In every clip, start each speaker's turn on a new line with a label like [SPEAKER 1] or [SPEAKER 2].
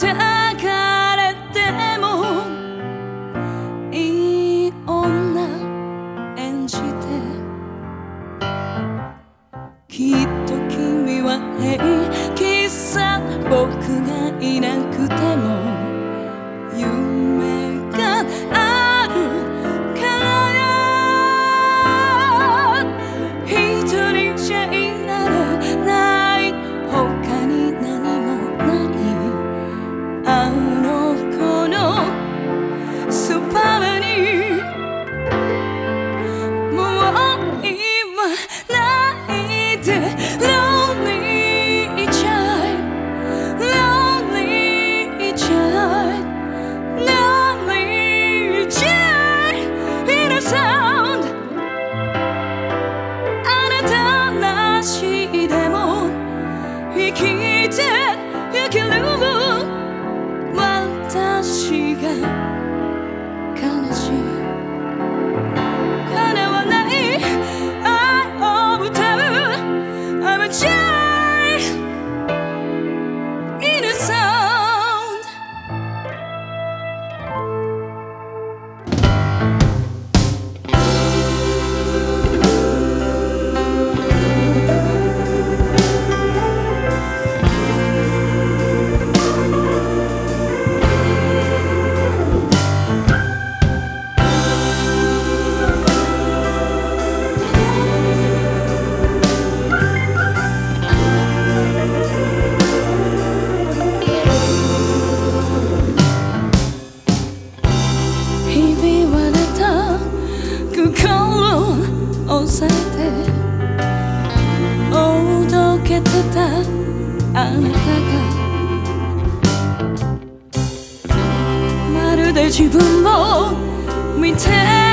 [SPEAKER 1] 抱かれてもいい女演じてきっと君は平気。聞いて生きる自分を見て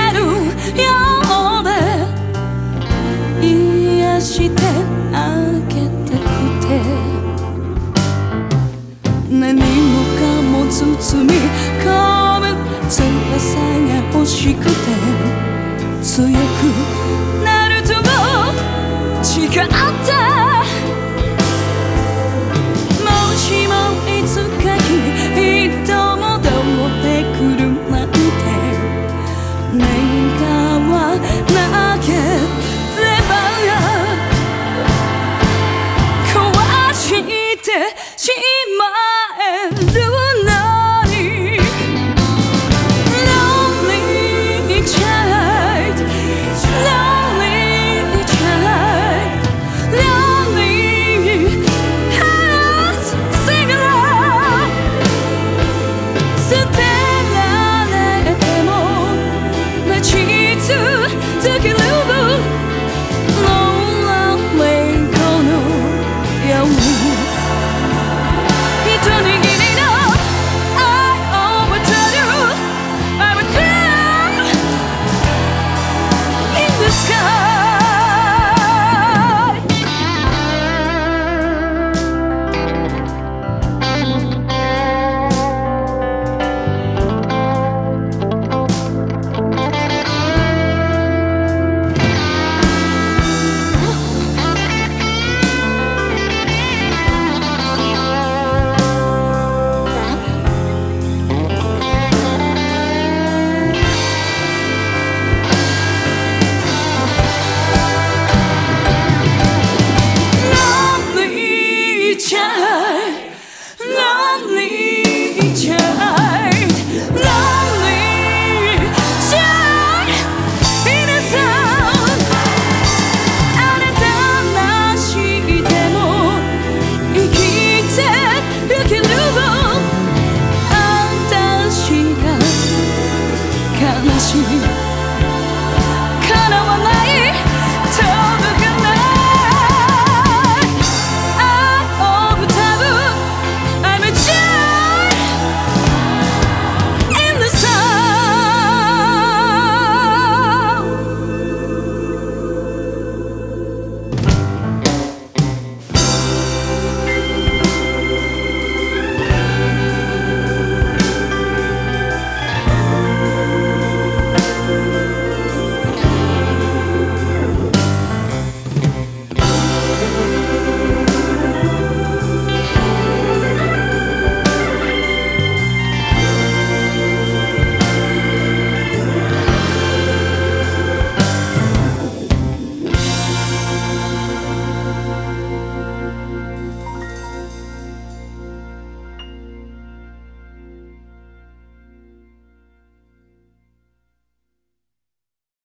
[SPEAKER 1] 情。true.